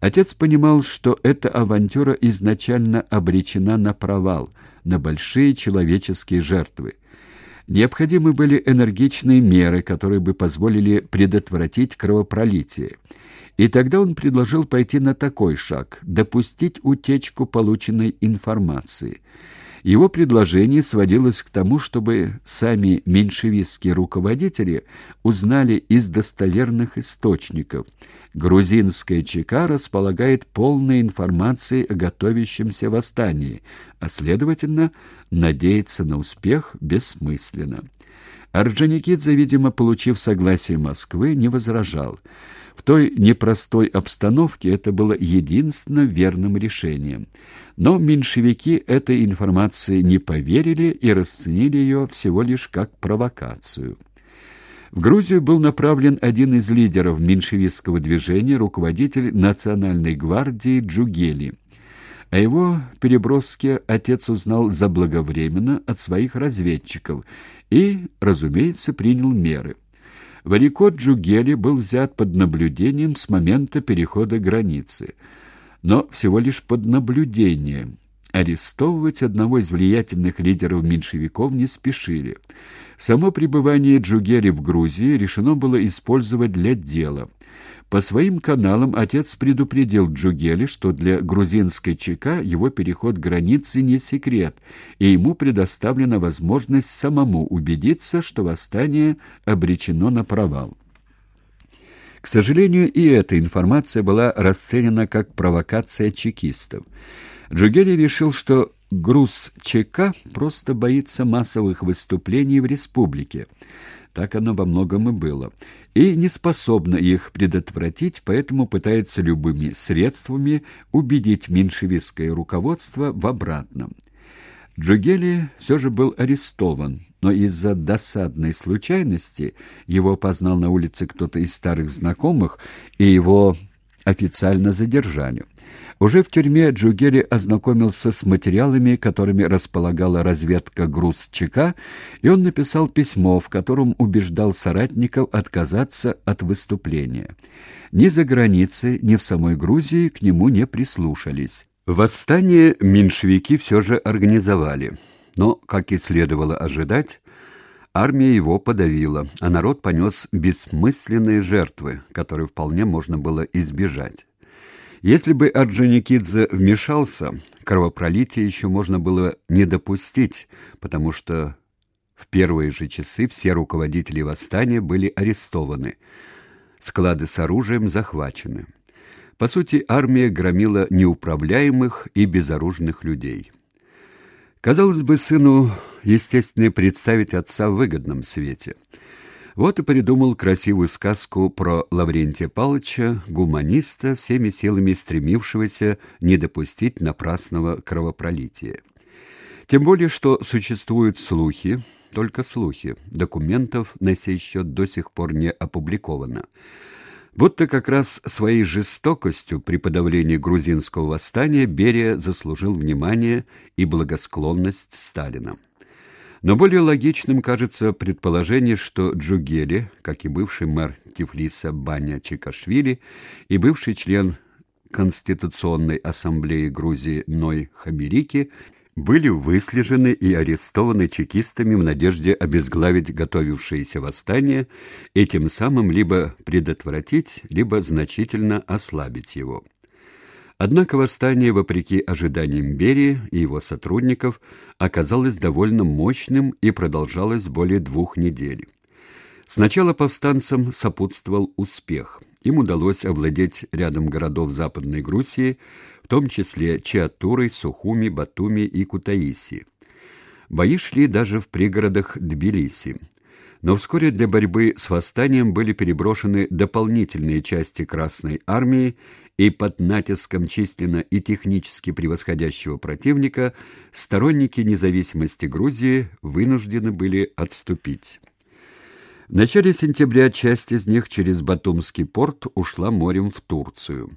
Отец понимал, что эта авантюра изначально обречена на провал, на большие человеческие жертвы. Необходимы были энергичные меры, которые бы позволили предотвратить кровопролитие. И тогда он предложил пойти на такой шаг – допустить утечку полученной информации – его предложение сводилось к тому, чтобы сами меньшевистские руководители узнали из достоверных источников. Грузинская ЧК располагает полной информацией о готовящемся восстании, а, следовательно, надеяться на успех бессмысленно. Орджоникидзе, видимо, получив согласие Москвы, не возражал. В той непростой обстановке это было единственно верным решением. Но меньшевики этой информации не поверили и расценили ее всего лишь как провокацию. В Грузию был направлен один из лидеров меньшевистского движения, руководитель Национальной гвардии Джугели. О его переброске отец узнал заблаговременно от своих разведчиков и, разумеется, принял меры. Варикот Джугели был взят под наблюдением с момента перехода границы, но всего лишь под наблюдением. Арестовывать одного из влиятельных лидеров меньшевиков не спешили. Само пребывание Джугели в Грузии решено было использовать для дела. По своим каналам отец предупредил Джугели, что для грузинской ЧК его переход границы не секрет, и ему предоставлена возможность самому убедиться, что восстание обречено на провал. К сожалению, и эта информация была расценена как провокация чекистов. Джугели решил, что груз ЧК просто боится массовых выступлений в республике. Так оно во многом и было. И не способна их предотвратить, поэтому пытается любыми средствами убедить меньшевистское руководство в обратном. Джугели все же был арестован, но из-за досадной случайности его познал на улице кто-то из старых знакомых, и его официально задержали. Уже в тюрьме Джугери ознакомился с материалами, которыми располагала разведка груз ЧК, и он написал письмо, в котором убеждал соратников отказаться от выступления. Ни за границей, ни в самой Грузии к нему не прислушались. Восстание меньшевики все же организовали, но, как и следовало ожидать, армия его подавила, а народ понес бессмысленные жертвы, которые вполне можно было избежать. Если бы Орджоникидзе вмешался, кровопролитие еще можно было не допустить, потому что в первые же часы все руководители восстания были арестованы, склады с оружием захвачены. По сути, армия громила неуправляемых и безоружных людей. Казалось бы, сыну, естественно, представить отца в выгодном свете – вот и придумал красивую сказку про Лаврентия Павловича, гуманиста, всеми силами стремившегося не допустить напрасного кровопролития. Тем более, что существуют слухи, только слухи, документов на сей счет до сих пор не опубликовано, будто как раз своей жестокостью при подавлении грузинского восстания Берия заслужил внимание и благосклонность Сталина. Но более логичным кажется предположение, что Джугели, как и бывший мэр Тифлиса Баня Чикашвили и бывший член Конституционной ассамблеи Грузии Ной Хамирики, были выслежены и арестованы чекистами в надежде обезглавить готовившееся восстание и тем самым либо предотвратить, либо значительно ослабить его. Однако восстание, вопреки ожиданиям Берии и его сотрудников, оказалось довольно мощным и продолжалось более двух недель. Сначала повстанцам сопутствовал успех. Им удалось овладеть рядом городов Западной Грузии, в том числе Чиатурой, Сухуми, Батуми и Кутаиси. Бои шли даже в пригородах Тбилиси. Но вскоре для борьбы с восстанием были переброшены дополнительные части Красной армии и под натиском численно и технически превосходящего противника сторонники независимости Грузии вынуждены были отступить. В начале сентября часть из них через Батумский порт ушла морем в Турцию.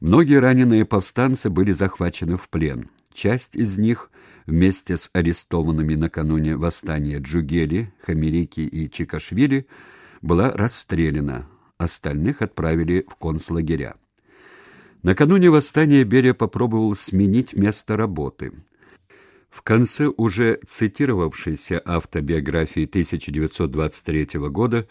Многие раненые повстанцы были захвачены в плен. Часть из них вместе с арестованными накануне восстания Джугели, Хамирики и Чикашвили была расстреляна, остальных отправили в концлагеря. Накануне восстания Берия попробовал сменить место работы. В конце уже цитировавшейся автобиографии 1923 года,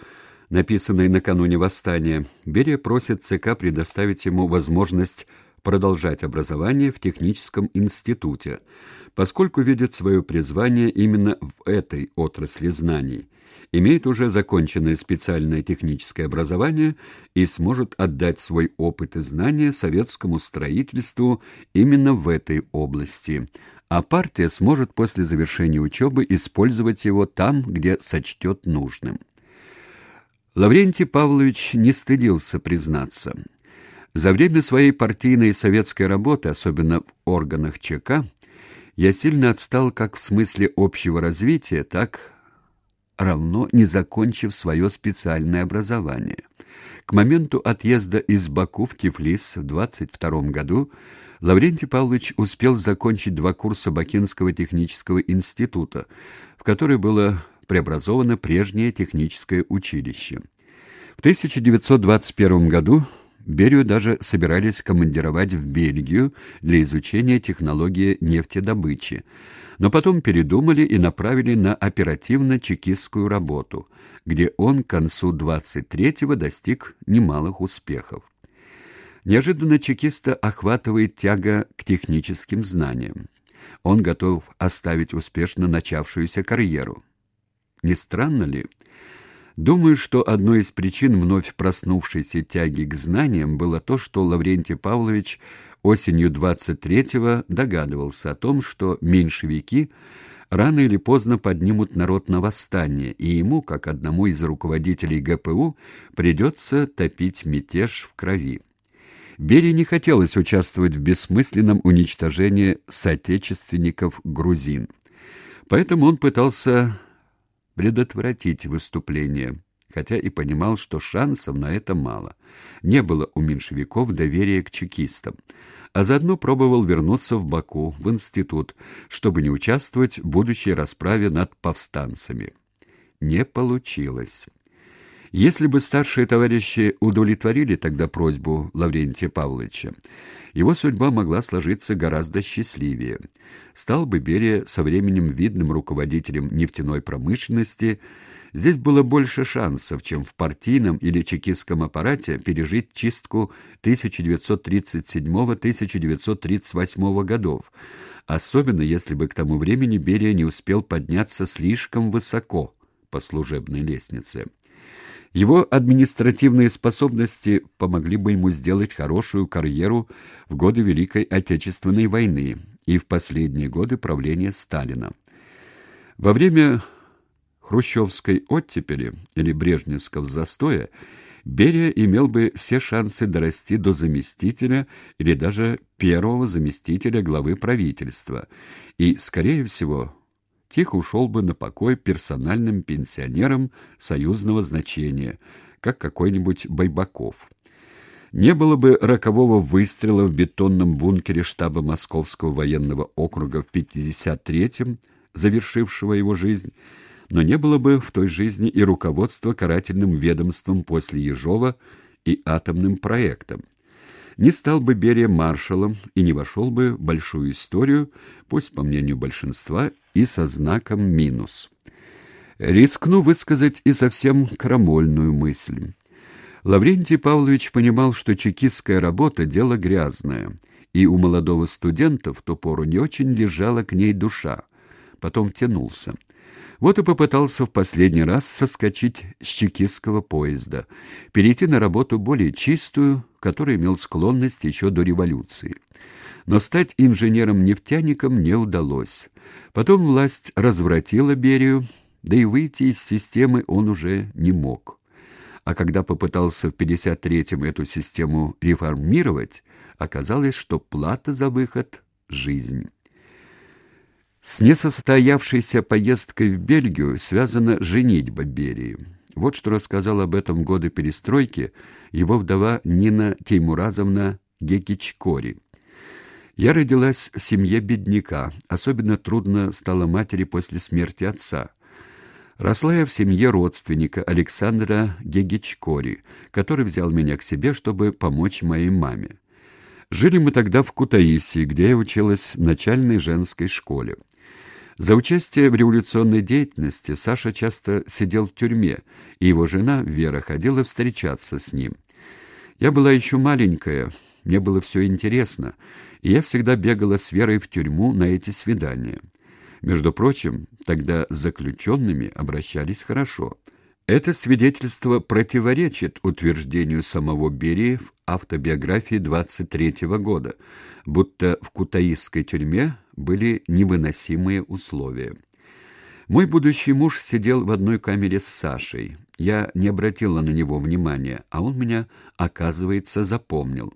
написанной накануне восстания, Берия просит ЦК предоставить ему возможность продолжать образование в техническом институте, поскольку видит свое призвание именно в этой отрасли знаний, имеет уже законченное специальное техническое образование и сможет отдать свой опыт и знания советскому строительству именно в этой области, а партия сможет после завершения учебы использовать его там, где сочтет нужным. Лаврентий Павлович не стыдился признаться – за время своей партийной и советской работы, особенно в органах ЧК, я сильно отстал как в смысле общего развития, так равно не закончив свое специальное образование. К моменту отъезда из Баку в Тифлис в 22 году Лаврентий Павлович успел закончить два курса Бакинского технического института, в который было преобразовано прежнее техническое училище. В 1921 году Берию даже собирались командировать в Бельгию для изучения технологии нефтедобычи, но потом передумали и направили на оперативно-чекистскую работу, где он к концу 23-го достиг немалых успехов. Неожиданно чекиста охватывает тяга к техническим знаниям. Он готов оставить успешно начавшуюся карьеру. Не странно ли? Думаю, что одной из причин вновь проснувшейся тяги к знаниям было то, что Лаврентий Павлович осенью 23-го догадывался о том, что меньшевики рано или поздно поднимут народ на восстание, и ему, как одному из руководителей ГПУ, придется топить мятеж в крови. Берии не хотелось участвовать в бессмысленном уничтожении соотечественников грузин. Поэтому он пытался предотвратить выступление, хотя и понимал, что шансов на это мало. Не было у меньшевиков доверия к чекистам, а заодно пробовал вернуться в Баку, в институт, чтобы не участвовать в будущей расправе над повстанцами. Не получилось. Если бы старшие товарищи удовлетворили тогда просьбу Лаврентия Павловича, его судьба могла сложиться гораздо счастливее. Стал бы Берия со временем видным руководителем нефтяной промышленности, здесь было больше шансов, чем в партийном или чекистском аппарате пережить чистку 1937-1938 годов, особенно если бы к тому времени Берия не успел подняться слишком высоко по служебной лестнице. Его административные способности помогли бы ему сделать хорошую карьеру в годы Великой Отечественной войны и в последние годы правления Сталина. Во время хрущевской оттепели или брежневского застоя Берия имел бы все шансы дорасти до заместителя или даже первого заместителя главы правительства и, скорее всего, тихо ушел бы на покой персональным пенсионером союзного значения, как какой-нибудь Байбаков. Не было бы рокового выстрела в бетонном бункере штаба Московского военного округа в 53-м, завершившего его жизнь, но не было бы в той жизни и руководства карательным ведомством после Ежова и атомным проектом не стал бы Берия маршалом и не вошел бы в большую историю, пусть по мнению большинства, и со знаком минус. Рискну высказать и совсем крамольную мысль. Лаврентий Павлович понимал, что чекистская работа — дело грязное, и у молодого студента в ту пору не очень лежала к ней душа. Потом тянулся. Вот и попытался в последний раз соскочить с чекистского поезда, перейти на работу более чистую, который имел склонность еще до революции. Но стать инженером-нефтяником не удалось. Потом власть развратила Берию, да и выйти из системы он уже не мог. А когда попытался в 53-м эту систему реформировать, оказалось, что плата за выход — жизнь. С несостоявшейся поездкой в Бельгию связана женитьба Берии. Вот что рассказал об этом годы перестройки его вдова Нина Теймуразовна Гекичкори. Я родилась в семье бедняка. Особенно трудно стало матери после смерти отца. Росла я в семье родственника Александра Гегичкори, который взял меня к себе, чтобы помочь моей маме. Жили мы тогда в Кутаиси, где я училась в начальной женской школе. За участие в революционной деятельности Саша часто сидел в тюрьме, и его жена Вера ходила встречаться с ним. Я была еще маленькая, мне было все интересно, и я всегда бегала с Верой в тюрьму на эти свидания. Между прочим, тогда с заключенными обращались хорошо. Это свидетельство противоречит утверждению самого Берии в автобиографии 23 -го года, будто в кутаисской тюрьме были невыносимые условия. Мой будущий муж сидел в одной камере с Сашей. Я не обратила на него внимания, а он меня, оказывается, запомнил.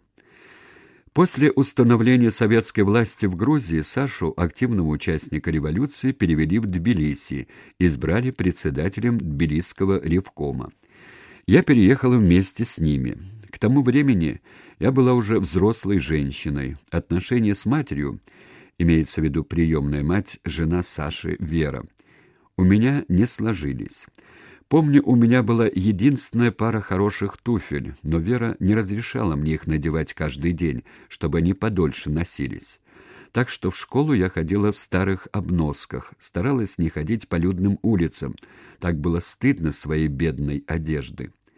После установления советской власти в Грузии Сашу, активного участника революции, перевели в Тбилиси, избрали председателем Тбилисского ревкома. Я переехала вместе с ними. К тому времени я была уже взрослой женщиной. Отношения с матерью, имеется в виду приемная мать, жена Саши Вера, у меня не сложились. Помню, у меня была единственная пара хороших туфель, но Вера не разрешала мне их надевать каждый день, чтобы они подольше носились. Так что в школу я ходила в старых обносках, старалась не ходить по людным улицам. Так было стыдно своей бедной одежды.